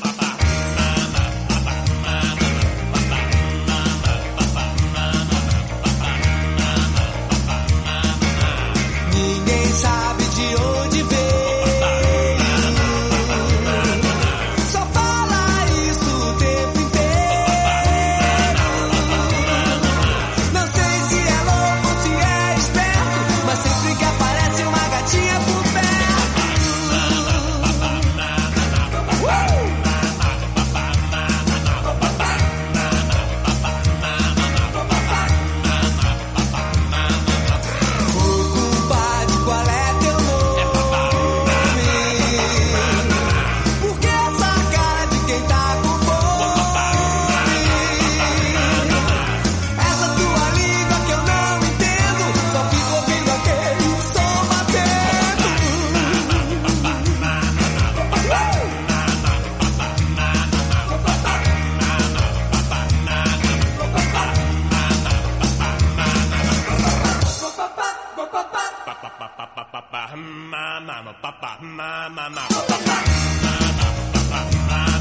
Papa, Mama, mama, papa, mama, mama, papa, mama, papa, mama.